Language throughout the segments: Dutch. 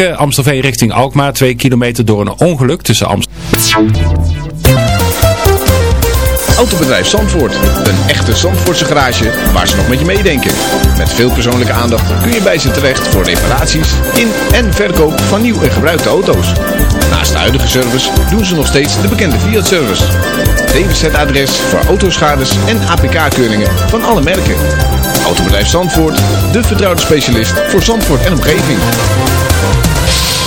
Amstelveen richting Alkmaar 2 kilometer door een ongeluk tussen Amstelveen. Autobedrijf Zandvoort. Een echte Zandvoortse garage waar ze nog met je meedenken. Met veel persoonlijke aandacht kun je bij ze terecht voor reparaties in en verkoop van nieuw en gebruikte auto's. Naast de huidige service doen ze nog steeds de bekende Fiat-service. DWZ-adres voor autoschades en APK-keuringen van alle merken. Autobedrijf Zandvoort, de vertrouwde specialist voor Zandvoort en omgeving.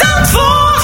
Zandvoort.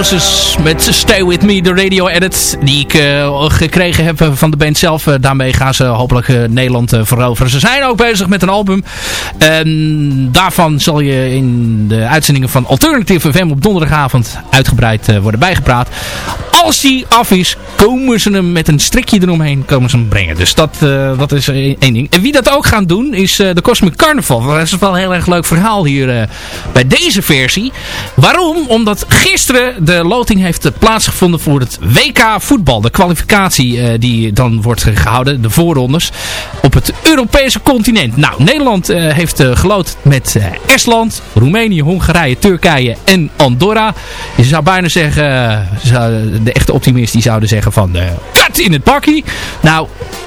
Houses met Stay With Me, de radio edit die ik uh, gekregen heb van de band zelf. Uh, daarmee gaan ze hopelijk Nederland veroveren. Ze zijn ook bezig met een album. Daarvan zal je in de uitzendingen van Alternative FM op donderdagavond uitgebreid worden bijgepraat. Als die af is, komen ze hem met een strikje eromheen komen ze hem brengen. Dus dat, dat is één ding. En wie dat ook gaan doen is de Cosmic Carnival. Dat is wel een heel erg leuk verhaal hier bij deze versie. Waarom? Omdat gisteren de loting heeft plaatsgevonden voor het WK voetbal. De kwalificatie uh, die dan wordt gehouden, de voorrondes, op het Europese continent. Nou, Nederland uh, heeft geloot met Estland, Roemenië, Hongarije, Turkije en Andorra. Je zou bijna zeggen, de echte optimist die zouden zeggen van, kat in het bakkie. Nou,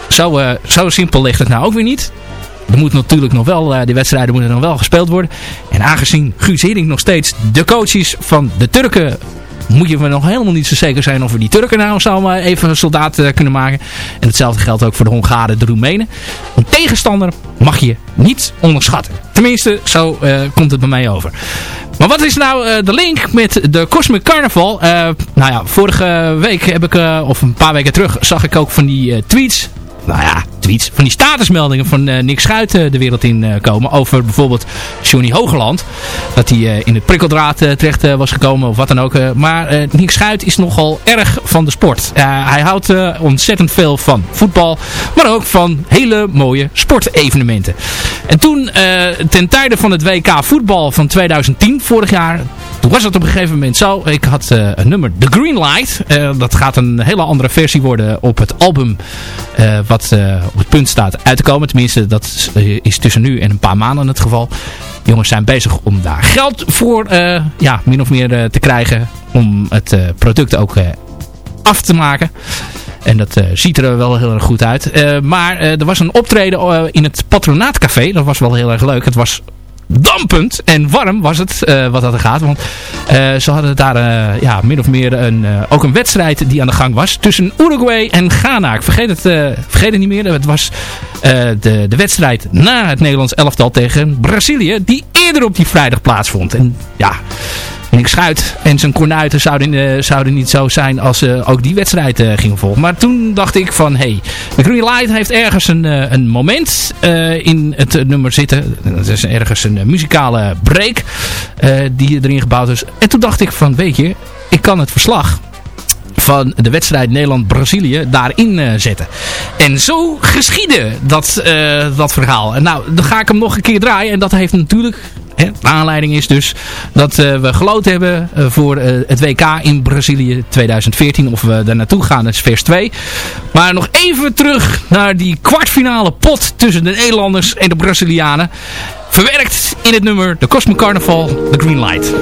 zo, zo simpel ligt het nou ook weer niet. Er moet natuurlijk nog wel, die wedstrijden moeten nog wel gespeeld worden. En aangezien Guus Hiddink nog steeds de coach is van de Turken moet je nog helemaal niet zo zeker zijn of we die Turken nou zouden even soldaat uh, kunnen maken. En hetzelfde geldt ook voor de Hongaren, de Roemenen. Een tegenstander mag je niet onderschatten. Tenminste, zo uh, komt het bij mij over. Maar wat is nou uh, de link met de Cosmic Carnival? nou ja, vorige week heb ik, of een paar weken terug, zag ik ook van die tweets nou ja, tweets, van die statusmeldingen van uh, Nick Schuit uh, de wereld in uh, komen. Over bijvoorbeeld Johnny Hogeland. Dat hij in het prikkeldraad terecht was gekomen of wat dan ook. maar Nick Schuit is nogal erg van de sport. hij houdt ontzettend veel van voetbal. Maar ook van hele mooie sportevenementen. En toen ten tijde van het WK voetbal van 2010, vorig jaar toen was het op een gegeven moment zo. Ik had een nummer, The Green Light. Dat gaat een hele andere versie worden op het album. Wat op het punt staat uit te komen. Tenminste, dat is tussen nu en een paar maanden het geval. Jongens zijn bezig om daar geld voor ja, min of meer te krijgen. Om het product ook af te maken. En dat ziet er wel heel erg goed uit. Maar er was een optreden in het Patronaatcafé. Dat was wel heel erg leuk. Het was dampend en warm was het uh, wat dat er gaat. Want uh, ze hadden daar uh, ja, min of meer een, ook een wedstrijd die aan de gang was. Tussen Uruguay en Ghana. Ik vergeet het, vergeet het niet meer. Het was de, de wedstrijd na het Nederlands elftal tegen Brazilië. Die eerder op die vrijdag plaatsvond. En ja... Nick Schuit en zijn kornuiten zouden, uh, zouden niet zo zijn als ze uh, ook die wedstrijd uh, gingen volgen. Maar toen dacht ik van, hé, hey, de Green Light heeft ergens een, een moment in het nummer zitten. Dat is ergens een muzikale break die erin gebouwd is. En toen dacht ik van, weet je, ik kan het verslag van de wedstrijd Nederland-Brazilië daarin uh, zetten. En zo geschiedde dat, uh, dat verhaal. En nou, dan ga ik hem nog een keer draaien. En dat heeft natuurlijk Hè, de aanleiding is dus dat uh, we geloot hebben voor het WK in Brazilië 2014. Of we daar naartoe gaan, dat is vers 2. Maar nog even terug naar die kwartfinale pot tussen de Nederlanders en de Brazilianen. Verwerkt in het nummer de Cosmic Carnival, The Green Light.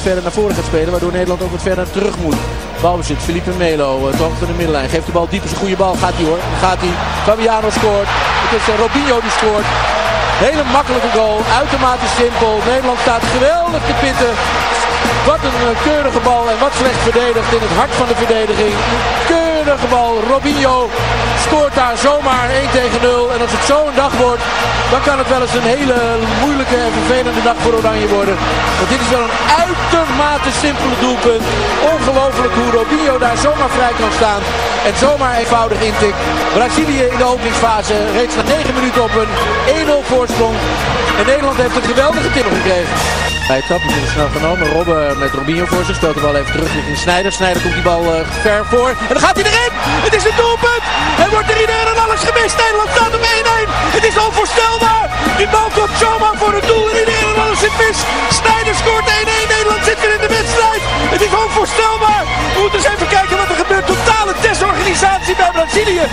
Verder naar voren gaat spelen. Waardoor Nederland ook wat verder terug moet. Balbezit. Felipe Melo. Uh, toch van de middenlijn. Geeft de bal diep. is een goede bal. Gaat hij hoor. Gaat hij. Fabiano scoort. Het is uh, Robinho die scoort. Hele makkelijke goal. Uitermate simpel. Nederland staat geweldig te pitten. Wat een eh, keurige bal en wat slecht verdedigd in het hart van de verdediging. Robinho scoort daar zomaar 1 tegen 0. En als het zo een dag wordt, dan kan het wel eens een hele moeilijke en vervelende dag voor Oranje worden. Want dit is wel een uitermate simpele doelpunt. Ongelooflijk hoe Robinho daar zomaar vrij kan staan. En zomaar eenvoudig intikt. Brazilië in de openingsfase reeds na 9 minuten op een 1-0 voorsprong. En Nederland heeft een geweldige tip gekregen. Bij trap is het snel genomen. Robben met Robinho voor zich. Speelt de bal even terug richting Snijder. Snijder komt die bal eh, ver voor. En dan gaat hij erin. Het is een doelpunt. Hij wordt er en alles gemist. Nederland staat op 1-1. Het is onvoorstelbaar. Die bal komt zomaar voor het doel. En iedereen en alles zit mis. Snijder scoort 1-1. Nederland zit in de wedstrijd. Het is onvoorstelbaar. We moeten eens even kijken wat er gebeurt. Totale testorganisatie bij Brazilië.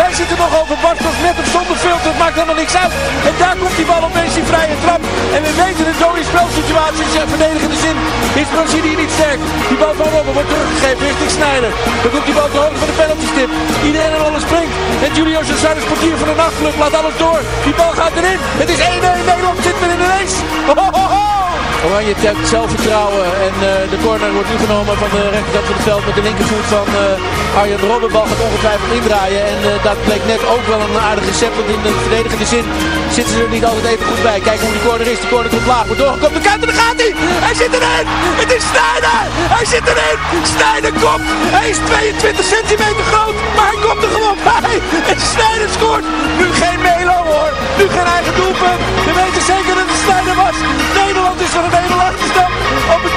Wij zitten nog over Bartos met of zonder filter. Het maakt helemaal niks uit. En daar komt die bal opeens die vrije trap. En we weten de dode spelsituaties en verdedigende zin is Brazilië niet sterk. Die bal van Robben wordt teruggegeven richting Snijder. Dan komt die bal te hoogte van de penaltystip. Iedereen en alles springt. En Julio Cesar, de sportier van de nachtclub, laat alles door. Die bal gaat erin. Het is 1-1. Nederland zit weer in de race. Ho, ho, ho. Oranje hebt zelfvertrouwen en eh, de corner wordt nu van de rechterkant van het veld met de linkervoet van eh, Arjen Robben. Bal gaat ongetwijfeld indraaien en eh, dat bleek net ook wel een aardige recept, want in de verdedigende zin zitten ze er niet altijd even goed bij. Kijk hoe die corner is, die corner komt laag, wordt doorgekomen, de kant en daar gaat hij! Hij zit erin! Het is Snijder! Hij zit erin! Snijder komt! Hij is 22 centimeter groot, maar hij komt er gewoon bij! En Snijder scoort! Nu geen Melo hoor! Nu geen eigen doelpunt! We weten zeker dat het Snijder was! Nederland is van een hele achterstand op een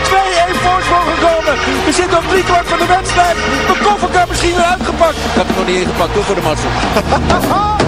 2-1 voorsprong gekomen. We zitten op drie kwart van de wedstrijd. De kofferkar misschien weer uitgepakt. Ik heb hem nog niet ingepakt, toch voor de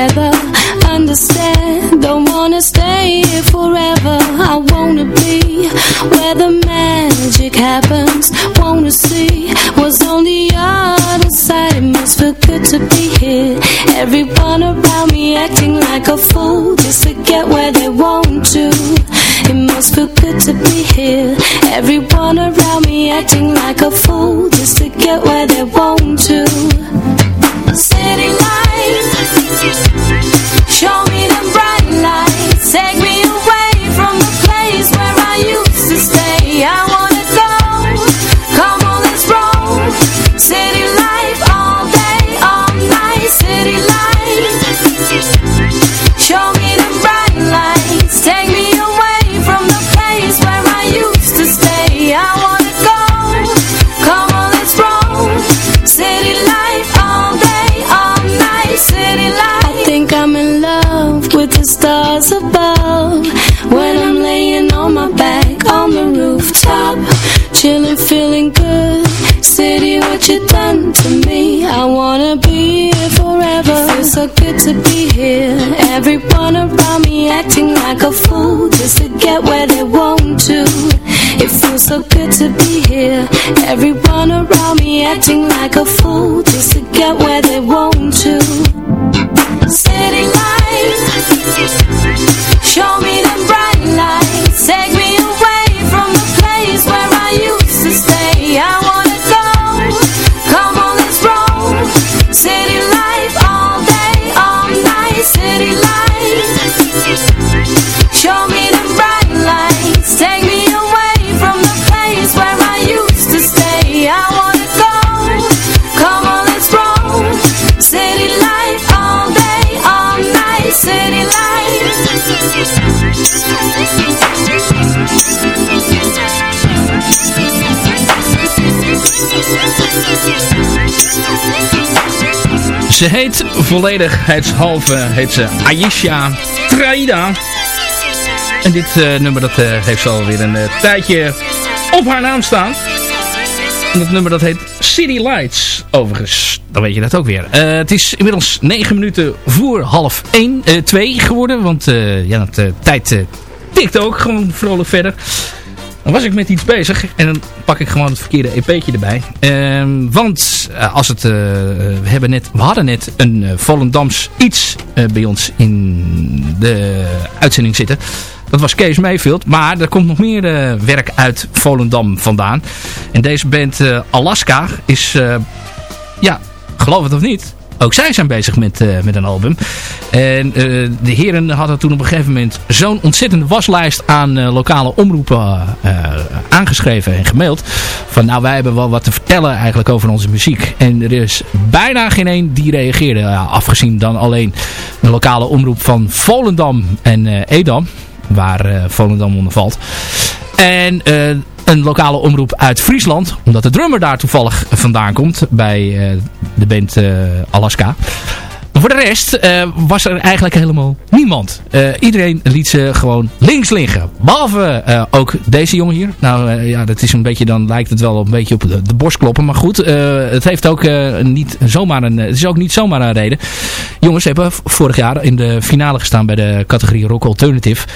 together. Understand, don't wanna stay here forever. I wanna be where the magic happens. Wanna see what's on the other side. It must feel good to be here. Everyone around me acting like a fool just to get where they want to. It must feel good to be here. Everyone around me acting like a fool just to get where they want to. City life show me them bright City, what you done to me? I wanna be here forever. Feels so good to be here. Everyone around me acting like a fool just to get where they want to. It feels so good to be here. Everyone around me acting like a fool just to get where they want to. City Ze heet volledigheidshalve heet ze Aisha Traida. En dit eh, nummer dat, eh, heeft ze alweer een eh, tijdje op haar naam staan. En dat nummer dat heet City Lights. Overigens, dan weet je dat ook weer. Het is inmiddels 9 minuten voor half 1, 2 geworden. Want ja, de tijd tikt ook gewoon vrolijk verder. Dan was ik met iets bezig en dan pak ik gewoon het verkeerde EP'tje erbij. Ehm, want eh, als het, eh, we, hebben net, we hadden net een uh, Volendams iets bij ons in de uitzending zitten. Dat was Kees Mayfield. Maar er komt nog meer werk uit Volendam vandaan. En deze band Alaska is, ja, geloof het of niet... Ook zij zijn bezig met, eh, met een album. En eh, de heren hadden toen op een gegeven moment zo'n ontzettende waslijst aan eh, lokale omroepen aangeschreven en gemaild. Van nou wij hebben wel wat te vertellen eigenlijk over onze muziek. En er is bijna geen één die reageerde. Afgezien dan alleen de lokale omroep van Volendam en Edam. Waar eh, Volendam onder valt. En eh, een lokale omroep uit Friesland. Omdat de drummer daar toevallig vandaan komt. Bij eh, de band Alaska. Voor de rest eh, was er eigenlijk helemaal niemand. Eh, iedereen liet ze gewoon links liggen. Behalve eh, ook deze jongen hier. Nou ja, dat is een beetje, dan lijkt het wel een beetje op de, borst kloppen. Maar goed, het heeft ook niet zomaar een, het is ook niet zomaar een reden. Jongens hebben vorig jaar in de finale gestaan bij de categorie Rock Alternative.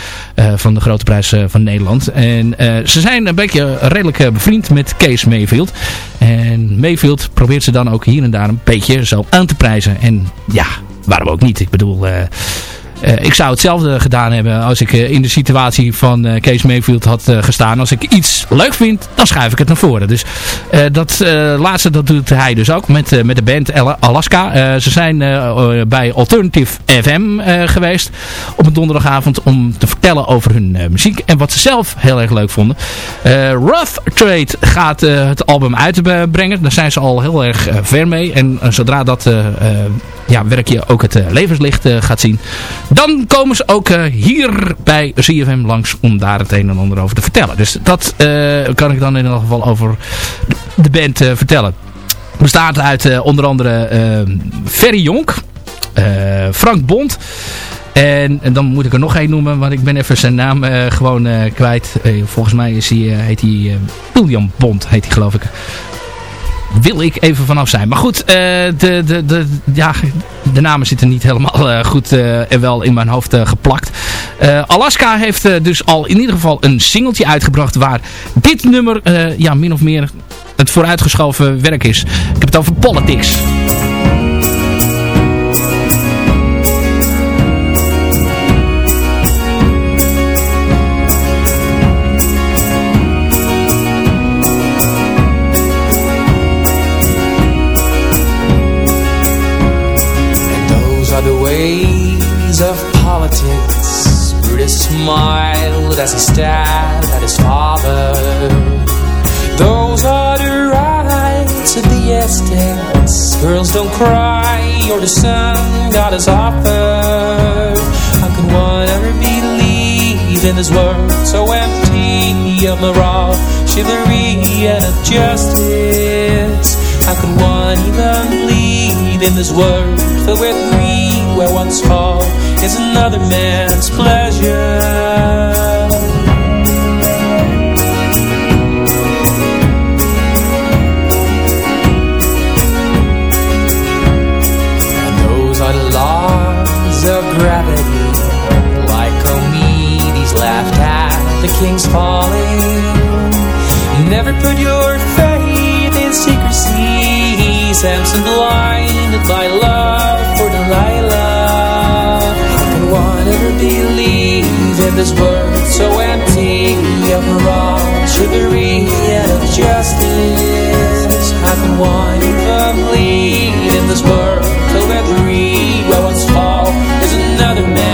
van de Grote Prijs van Nederland. En ze zijn een beetje redelijk bevriend met Kees Mayfield. En Mayfield probeert ze dan ook hier en daar een beetje zo aan te prijzen. En ja, waarom ook niet? Ik bedoel... eh, ik zou hetzelfde gedaan hebben als ik eh, in de situatie van eh, Kees Mayfield had gestaan. Als ik iets leuk vind, dan schuif ik het naar voren. Dus dat laatste dat doet hij dus ook met, met de band Al- Alaska. Ze zijn bij Alternative FM geweest op een donderdagavond om te vertellen over hun muziek. En wat ze zelf heel erg leuk vonden. Rough Trade gaat het album uitbrengen. Daar zijn ze al heel erg ver mee. En zodra dat ja, werkje ook het levenslicht gaat zien. Dan komen ze ook eh, hier bij CFM langs om daar het een en ander over te vertellen. Dus dat eh, kan ik dan in ieder geval over de band eh, vertellen. Bestaat uit onder andere Ferry Jonk, Frank Bond. En, dan moet ik er nog één noemen, want ik ben even zijn naam gewoon kwijt. Volgens mij is heet hij William Bond, heet hij geloof ik. Wil ik even vanaf zijn. Maar goed, de, de, de, ja, de namen zitten niet helemaal goed en wel in mijn hoofd geplakt. Alaska heeft dus al in ieder geval een singeltje uitgebracht waar dit nummer ja, min of meer het vooruitgeschoven werk is. Ik heb het over Politics. Ways of politics. Brutus smiled as he stabbed at his father. Those are the rights of the estates. Girls don't cry or the sun God has offered How can one ever believe in this world so empty of morale Chivalry and justice? How can one even believe in this world filled with greed Where one's fall is another man's pleasure. Those are the laws of gravity. Like Omedes laughed at the king's falling Never put your faith in secrecy Samson blinded by love for Delilah. Can one ever believe in this world so empty of morale, chivalry and of justice. How can one even believe in this world so every where one's fall is another man's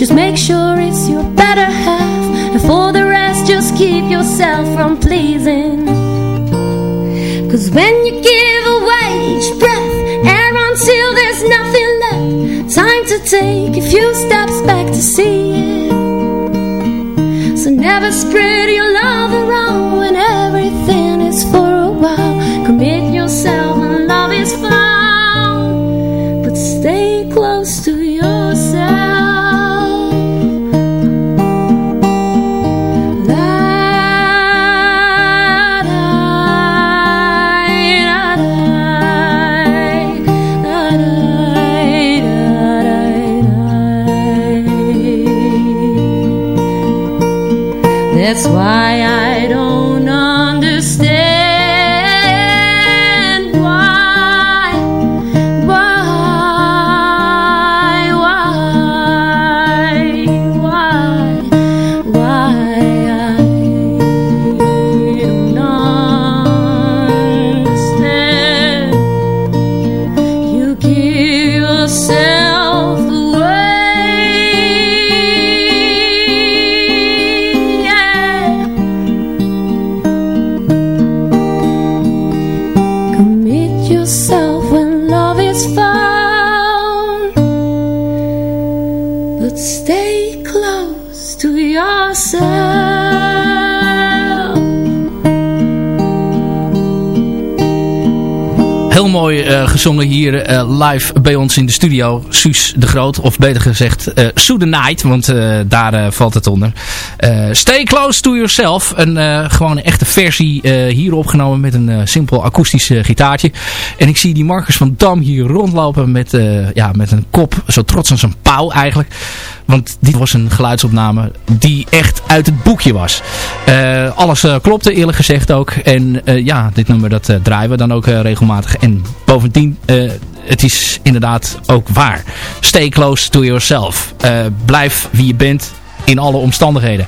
Just make sure it's your better half. And for the rest just keep yourself from pleasing. Cause when you give away each breath Air until there's nothing left Time to take a few steps back to see it. So never spread your gezongen hier eh, live bij ons in de studio. Suus de Groot, of beter gezegd uh, Sue the Night, want eh, daar valt het onder. Stay Close to Yourself, een gewoon een echte versie hier opgenomen met een simpel akoestisch gitaartje. En ik zie die Marcus van Dam hier rondlopen met, ja, met een kop zo trots als een pauw eigenlijk. Want dit was een geluidsopname die echt uit het boekje was. Eh, alles eh, klopte eerlijk gezegd ook. En eh, ja, dit nummer dat draaien we dan ook regelmatig. En bovendien, het is inderdaad ook waar. Stay close to yourself. Blijf wie je bent in alle omstandigheden.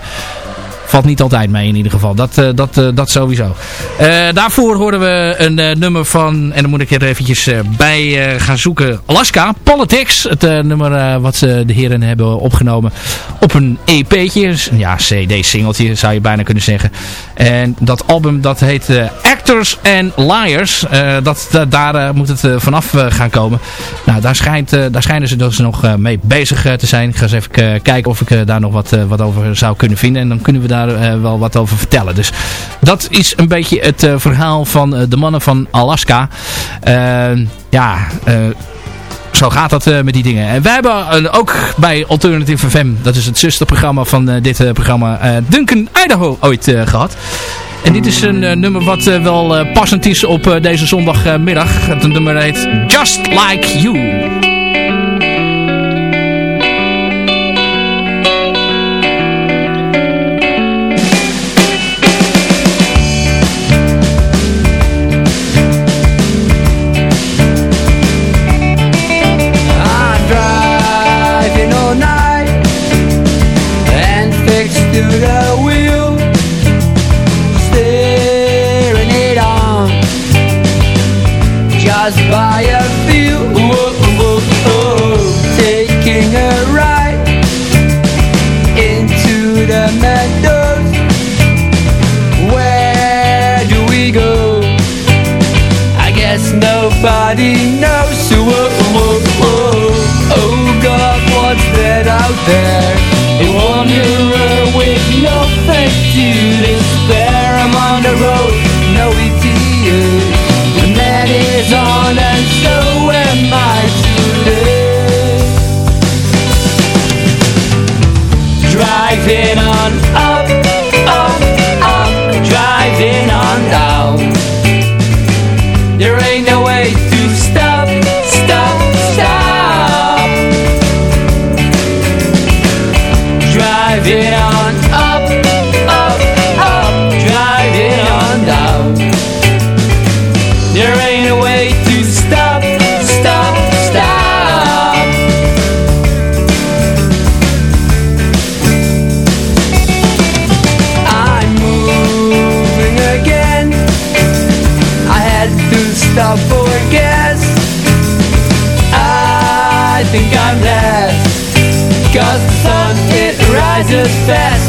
Valt niet altijd mee in ieder geval. Dat, eh, dat, eh, dat sowieso. Eh, daarvoor hoorden we een nummer van... En dan moet ik er eventjes bij gaan zoeken. Alaska, Politics. Het nummer wat ze de heren hebben opgenomen op een EP'tje. Ja, CD-singeltje zou je bijna kunnen zeggen. En dat album dat heet Actors and Liars. Dat, da- daar moet het vanaf gaan komen. Nou, daar, schijnt, daar schijnen ze dus nog mee bezig te zijn. Ik ga eens even kijken of ik daar nog wat, wat over zou kunnen vinden. En dan kunnen we daar eh, wel wat over vertellen. Dus dat is een beetje het eh, verhaal van eh, de mannen van Alaska. Ja, zo gaat dat met die dingen. En wij hebben ook bij Alternative FM, dat is het zusterprogramma van dit programma, Duncan Idaho ooit eh, gehad. En dit is een nummer wat wel passend is op deze zondagmiddag. Het nummer heet Just Like You. Just by a feel. Whoa, whoa, whoa. Taking a ride into the meadows. Where do we go? I guess nobody knows. Oh God, what's that out there? A wanderer with no faith to despair. I'm on the road, Driving on confess.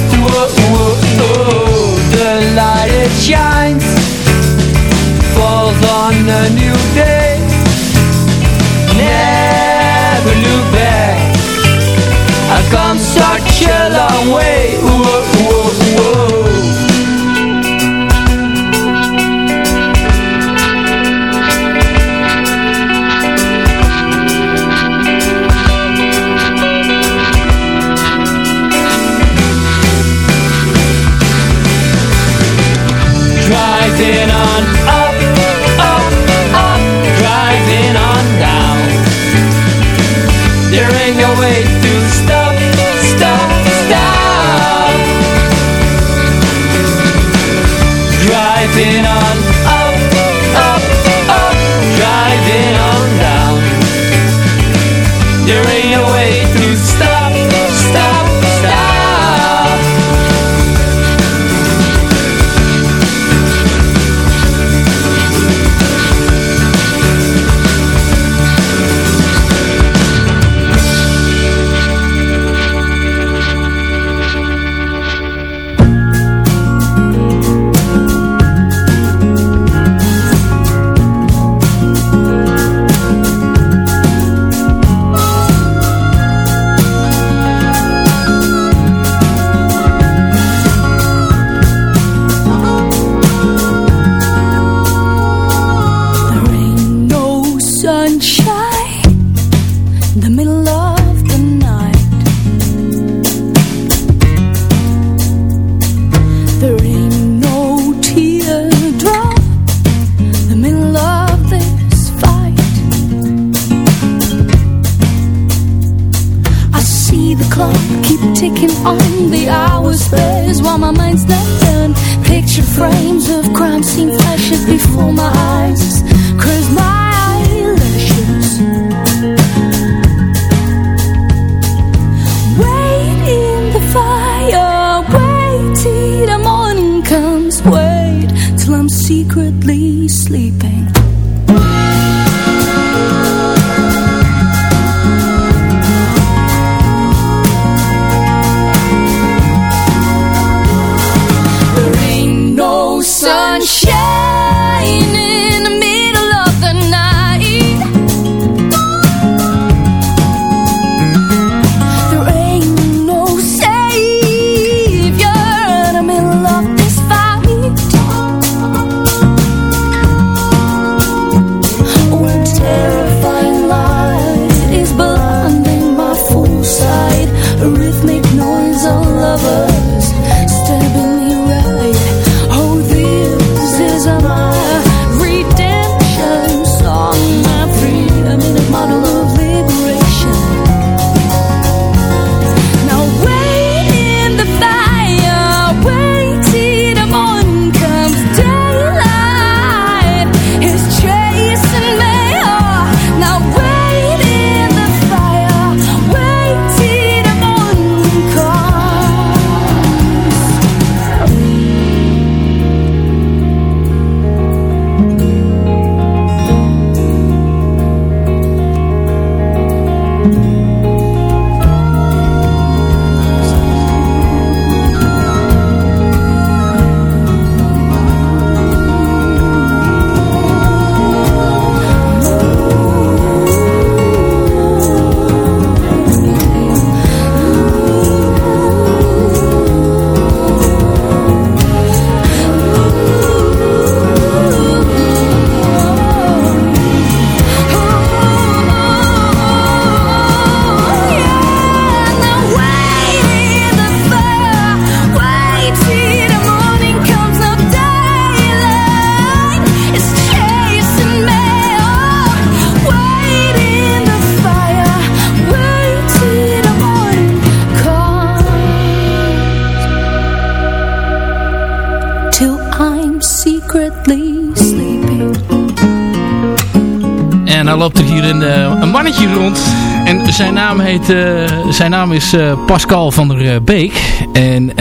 Dan loopt er hier een, eh, een mannetje rond. En zijn naam, heet, eh, zijn naam is eh, Pascal van der Beek. En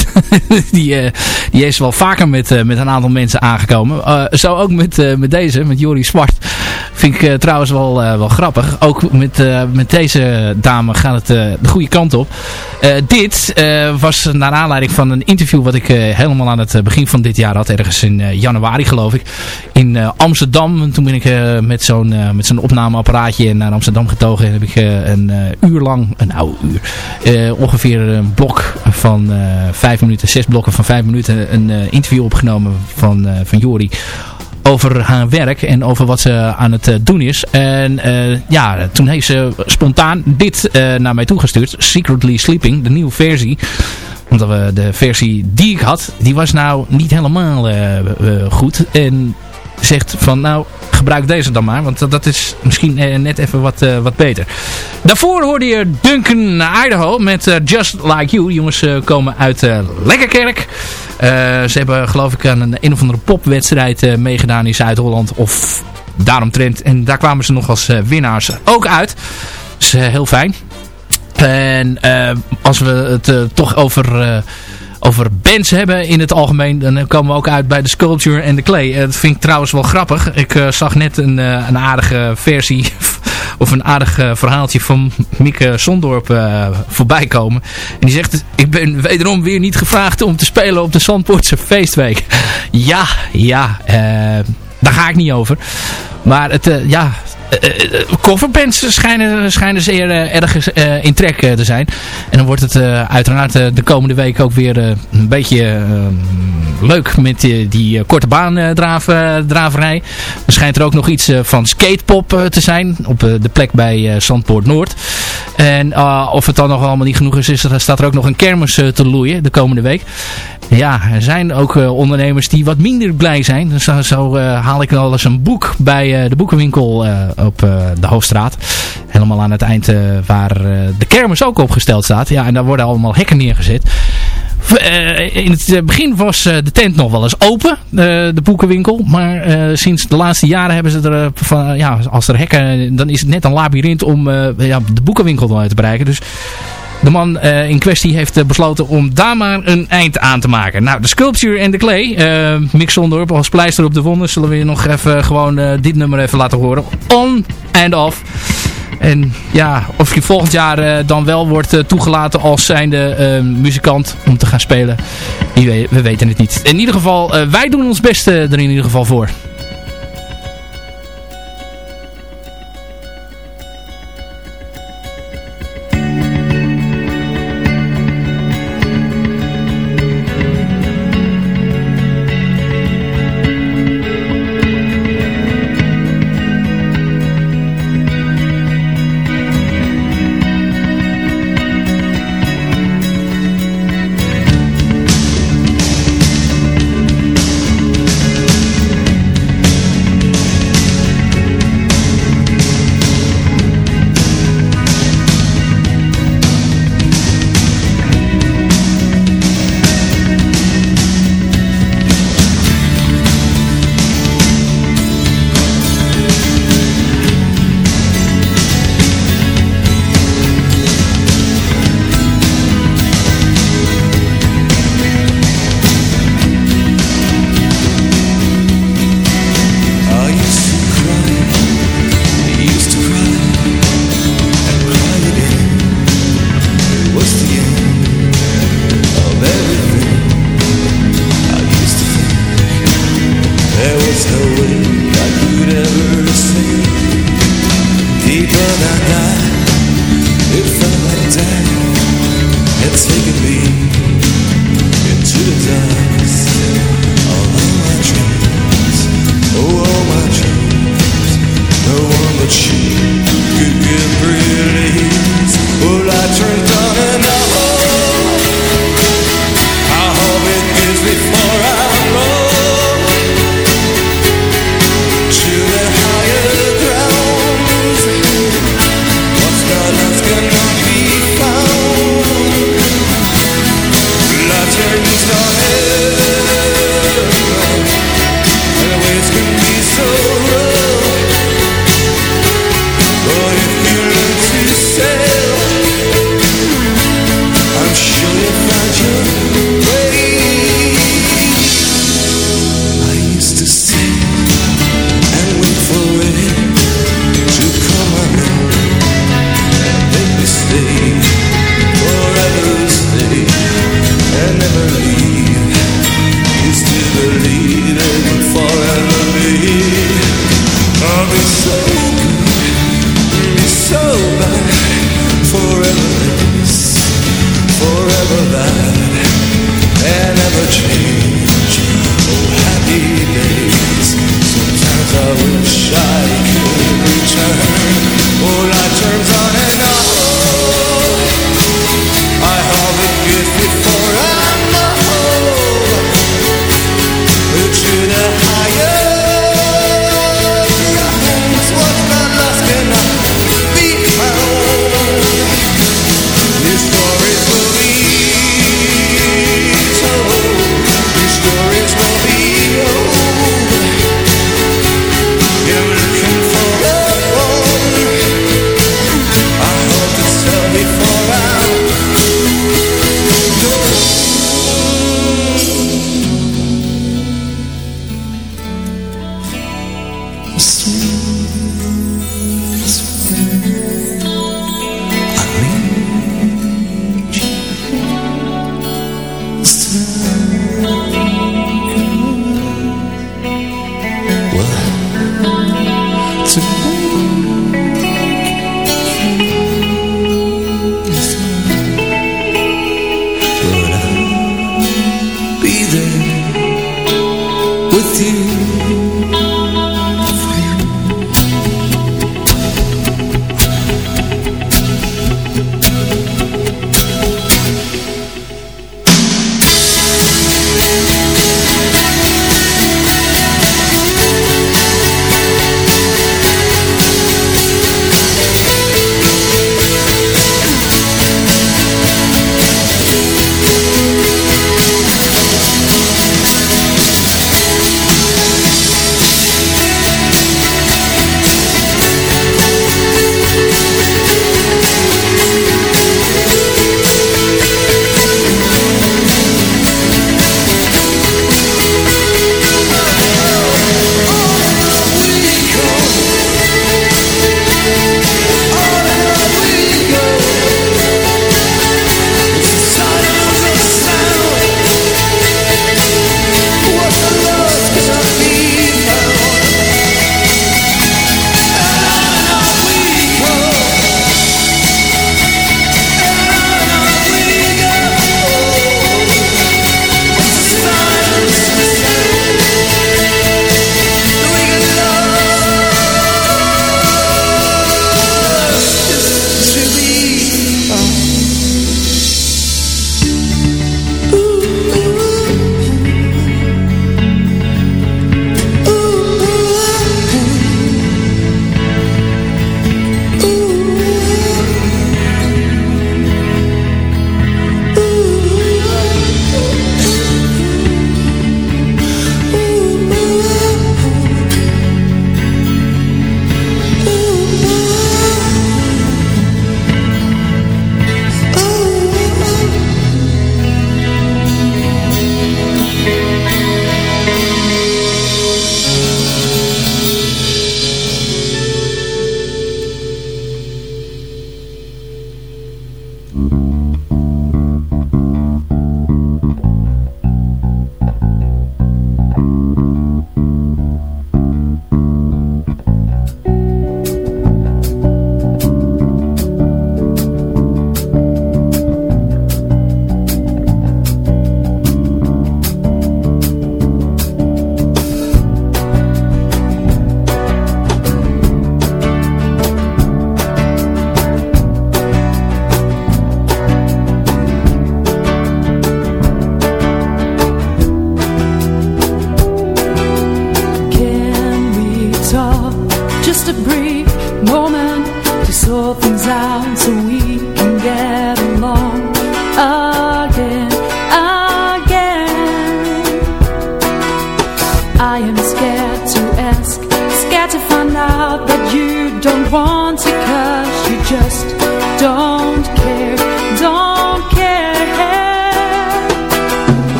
die, die is wel vaker met, met een aantal mensen aangekomen. Zo ook met, met deze, met Jori Zwart. Vind ik eh, trouwens wel, eh, wel grappig. Ook met, eh, met deze dame gaat het de goede kant op. Dit was naar aanleiding van een interview wat ik helemaal aan het begin van dit jaar had. Ergens in januari geloof ik. In Amsterdam. En toen ben ik met zo'n met zo'n opnameapparaatje naar Amsterdam getogen. En heb ik een uur lang, een oude uur, ongeveer een blok van vijf minuten, zes blokken van vijf minuten. Een interview opgenomen van, van Jori over haar werk en over wat ze aan het eh, doen is. En eh, ja, toen heeft ze spontaan dit eh, naar mij toegestuurd. Secretly Sleeping, de nieuwe versie. Want eh, de versie die ik had, die was nou niet helemaal goed. En zegt van nou, gebruik deze dan maar. Want dat- is misschien eh, net even wat, eh, wat beter. Daarvoor hoorde je Duncan Idaho met eh, Just Like You. Jongens komen uit Lekkerkerk. Ze hebben geloof ik aan een, een of andere popwedstrijd meegedaan in Zuid-Holland. Of daaromtrent. En daar kwamen ze nog als winnaars ook uit. Eh, heel fijn. En als we het toch over, over bands hebben in het algemeen, dan komen we ook uit bij de Sculpture en de Clay. Eh, dat vind ik trouwens wel grappig. Ik eh, zag net een, eh, een aardige versie of een aardig verhaaltje van Mieke Sondorp voorbij komen. En die zegt, ik ben wederom weer niet gevraagd om te spelen op de Zandpoortse feestweek. Ja, ja, daar ga ik niet over. Maar het, ja, uh, schijnen, schijnen zeer uh, erg uh, in trek te zijn. En dan wordt het uiteraard de komende week ook weer een beetje leuk met die korte baandraverij. er schijnt er ook nog iets van skatepop te zijn op de plek bij Zandpoort Noord. En of het dan nog allemaal niet genoeg is, is er, staat er ook nog een kermis te loeien de komende week. Ja, er zijn ook ondernemers die wat minder blij zijn. Dus zo haal ik wel eens een boek bij de boekenwinkel op uh, de Hoofdstraat. Helemaal aan het eind waar de kermis ook opgesteld staat. Ja, en daar worden allemaal hekken neergezet. in het begin was de tent nog wel eens open, de boekenwinkel. Maar sinds de laatste jaren hebben ze er, van, ja, als er hekken, dan is het net een labyrint om ja, de boekenwinkel te bereiken. Dus de man uh, in kwestie heeft uh, besloten om daar maar een eind aan te maken. Nou, de Sculpture en de Clay. Uh, Mick Sondorp als pleister op de wonden. Zullen we je nog even gewoon dit nummer even laten horen. On and off. En ja, of je volgend jaar dan wel wordt toegelaten als zijnde muzikant om te gaan spelen. We, we weten het niet. In ieder geval, wij doen ons beste er in ieder geval voor.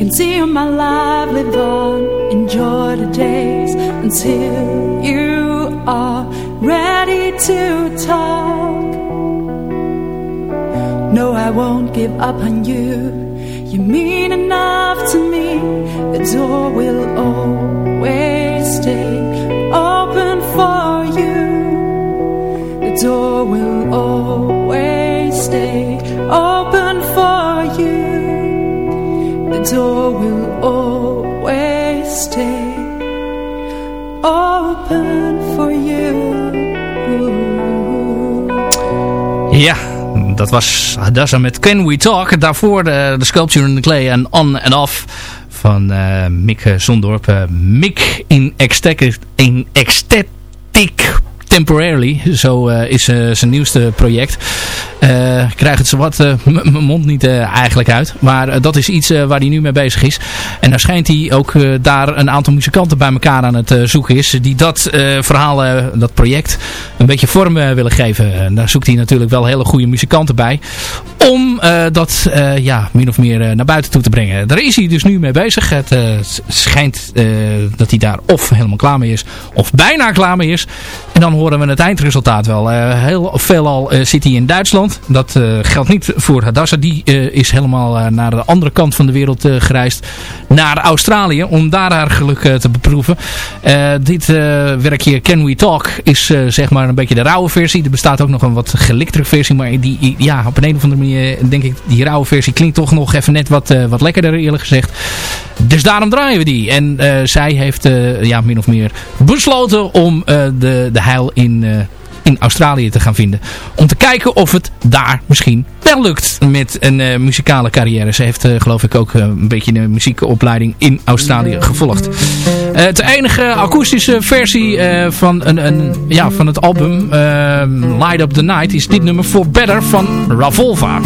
Will continue my life, live on, enjoy the days until you are ready to talk. No, I won't give up on you. You mean enough to me. The door will always stay open for you. The door will always door will always stay open for you. Ja, dat was Hadassa met Can We Talk. Daarvoor de, de Sculpture in the Clay en On and Off van eh, Mick Zondorp. Eh, Mick in Ecstatic, in Ecstatic Temporarily. Zo eh, is eh, zijn nieuwste project. Eh, ik krijg het zo wat eh, m- mijn mond niet eh, eigenlijk uit. Maar eh, dat is iets eh, waar hij nu mee bezig is. En daar schijnt hij ook eh, daar een aantal muzikanten bij elkaar aan het eh, zoeken is. Die dat eh, verhaal, eh, dat project een beetje vorm eh, willen geven. En daar zoekt hij natuurlijk wel hele goede muzikanten bij. Om eh, dat eh, ja, min of meer eh, naar buiten toe te brengen. Daar is hij dus nu mee bezig. Het eh, schijnt eh, dat hij daar of helemaal klaar mee is. Of bijna klaar mee is. En dan horen we het eindresultaat wel. Eh, heel veelal eh, zit hij in Duitsland. Dat eh, geldt niet voor Hadassa. Die is helemaal naar de andere kant van de wereld gereisd. Naar Australië. Om daar haar geluk te beproeven. Dit werkje Can We Talk is zeg maar een beetje de rauwe versie. Er bestaat ook nog een wat geliktere versie. Maar die, ja, op een, een of andere manier denk ik die rauwe versie klinkt toch nog even net wat, wat lekkerder eerlijk gezegd. Dus daarom draaien we die. En zij heeft ja, min of meer besloten om de, de in, eh, in Australië te gaan vinden. Om te kijken of het daar misschien wel lukt met een muzikale carrière. Ze heeft geloof ik ook een beetje een muziekopleiding in Australië gevolgd. Het enige akoestische versie van, een, een, ja, van het album Light Up The Night is dit nummer For Better van Ravolva.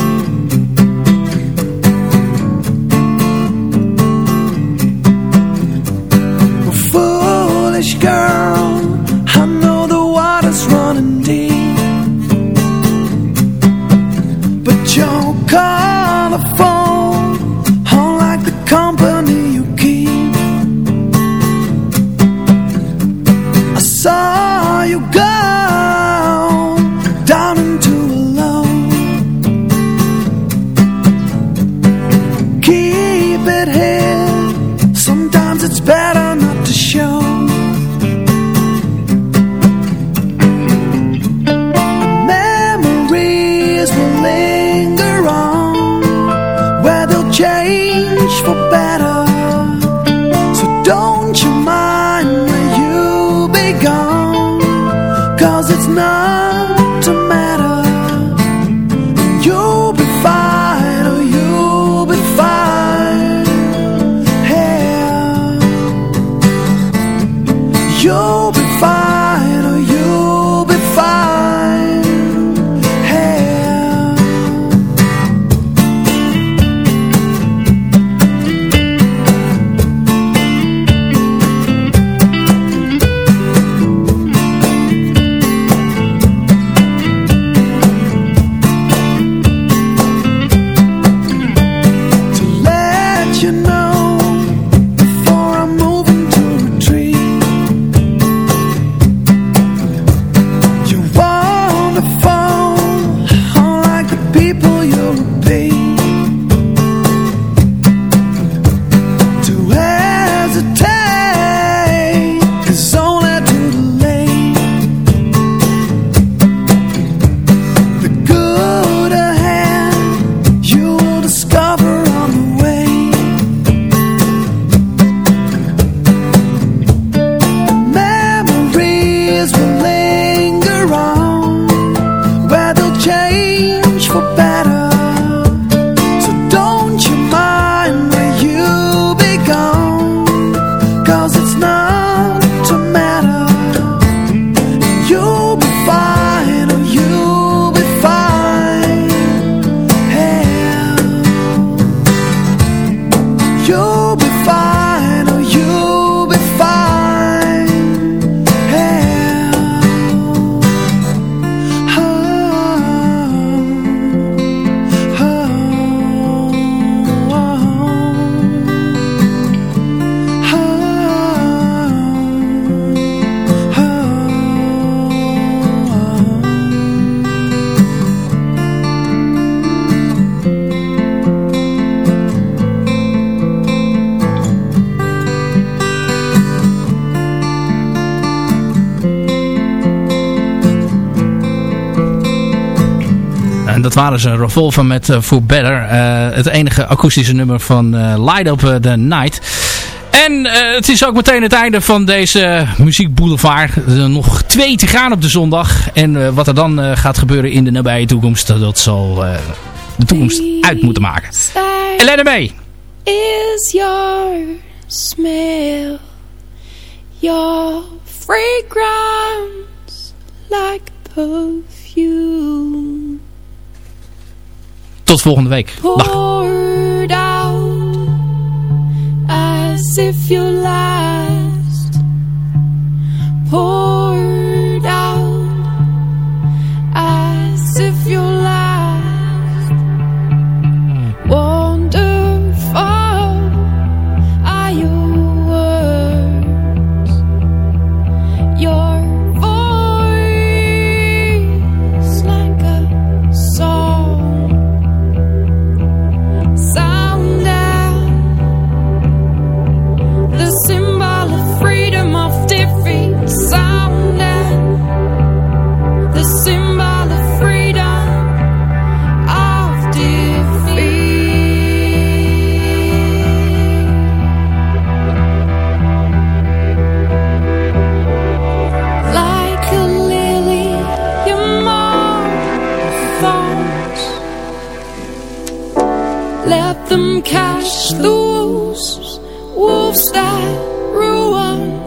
Waren ze, Revolver met uh, For Better. Eh, het enige akoestische nummer van eh, Light Up the Night. En het is ook meteen het einde van deze muziekboulevard. Er nog twee te gaan op de zondag. En wat er dan gaat gebeuren in de nabije toekomst, dat zal de toekomst uit moeten maken. En let mee. Is your smell Your fragrance Like perfume Tot volgende week. Dag. as if you last poured the wolves, wolves that ruin.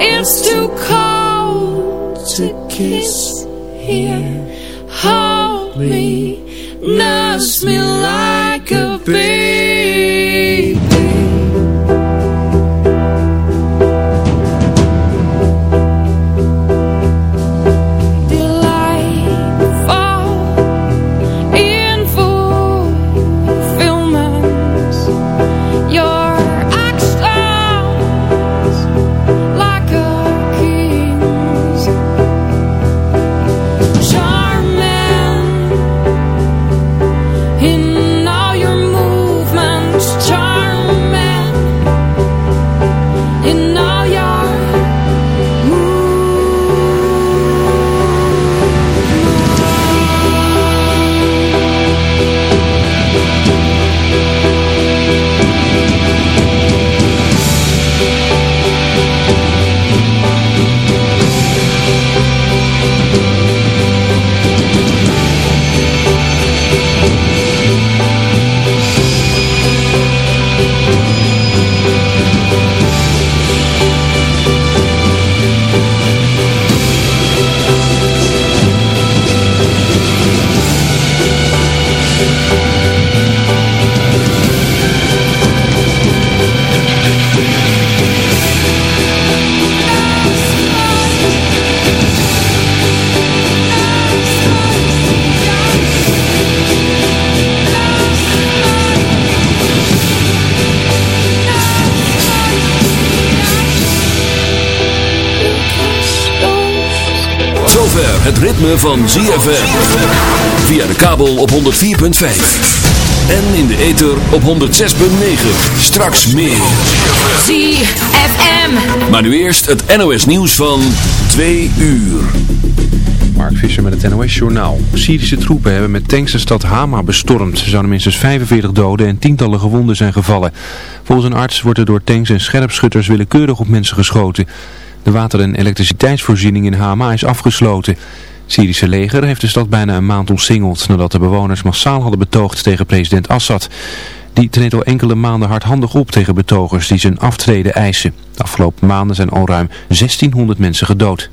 It's too cold to kiss here. Kabel op 104.5. En in de ether op 106.9. Straks meer. ZFM. Maar nu eerst het NOS nieuws van 2 uur. Mark Visser met het NOS Journaal. Syrische troepen hebben met tanks de stad Hama bestormd. Er zouden minstens 45 doden en tientallen gewonden zijn gevallen. Volgens een arts wordt er door tanks en scherpschutters willekeurig op mensen geschoten. De water- en elektriciteitsvoorziening in Hama is afgesloten. Syrische leger heeft de stad bijna een maand omsingeld nadat de bewoners massaal hadden betoogd tegen president Assad. Die treedt al enkele maanden hardhandig op tegen betogers die zijn aftreden eisen. De afgelopen maanden zijn al ruim 1600 mensen gedood.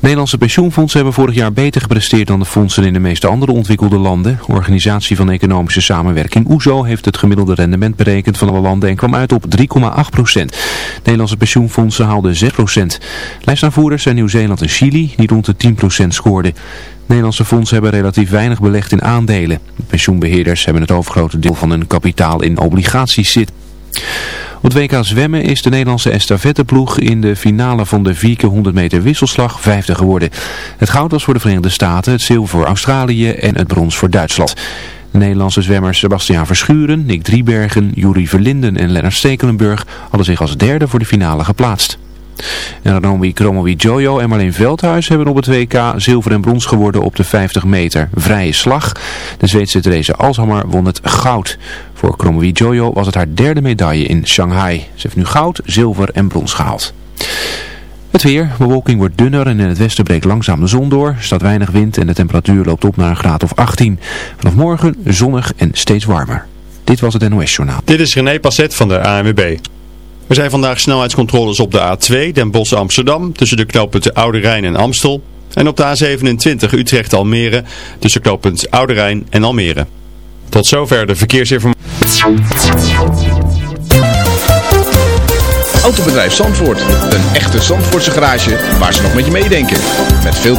Nederlandse pensioenfondsen hebben vorig jaar beter gepresteerd dan de fondsen in de meeste andere ontwikkelde landen. Organisatie van Economische Samenwerking OESO heeft het gemiddelde rendement berekend van alle landen en kwam uit op 3,8 procent. Nederlandse pensioenfondsen haalden 6 procent. Lijstaanvoerders zijn Nieuw-Zeeland en Chili die rond de 10 procent scoorden. Nederlandse fondsen hebben relatief weinig belegd in aandelen. De pensioenbeheerders hebben het overgrote deel van hun kapitaal in obligaties zitten. Op het WK zwemmen is de Nederlandse estafetteploeg in de finale van de 4 keer 100 meter wisselslag vijfde geworden. Het goud was voor de Verenigde Staten, het zilver voor Australië en het brons voor Duitsland. De Nederlandse zwemmers Sebastiaan Verschuren, Nick Driebergen, Juri Verlinden en Lennart Stekelenburg hadden zich als derde voor de finale geplaatst. En Ranomi Kromowi Jojo en Marleen Veldhuis hebben op het WK zilver en brons geworden op de 50 meter vrije slag. De Zweedse Therese Alshammer won het goud. Voor Kromowi Jojo was het haar derde medaille in Shanghai. Ze heeft nu goud, zilver en brons gehaald. Het weer, bewolking wordt dunner en in het westen breekt langzaam de zon door. Er staat weinig wind en de temperatuur loopt op naar een graad of 18. Vanaf morgen zonnig en steeds warmer. Dit was het NOS Journaal. Dit is René Passet van de ANWB. Er zijn vandaag snelheidscontroles op de A2 Den Bosch Amsterdam tussen de knooppunten Oude Rijn en Amstel. En op de A27 Utrecht Almere tussen knooppunt Oude Rijn en Almere. Tot zover de verkeersinformatie. Autobedrijf Zandvoort. Een echte Zandvoortse garage waar ze nog met je meedenken. Met veel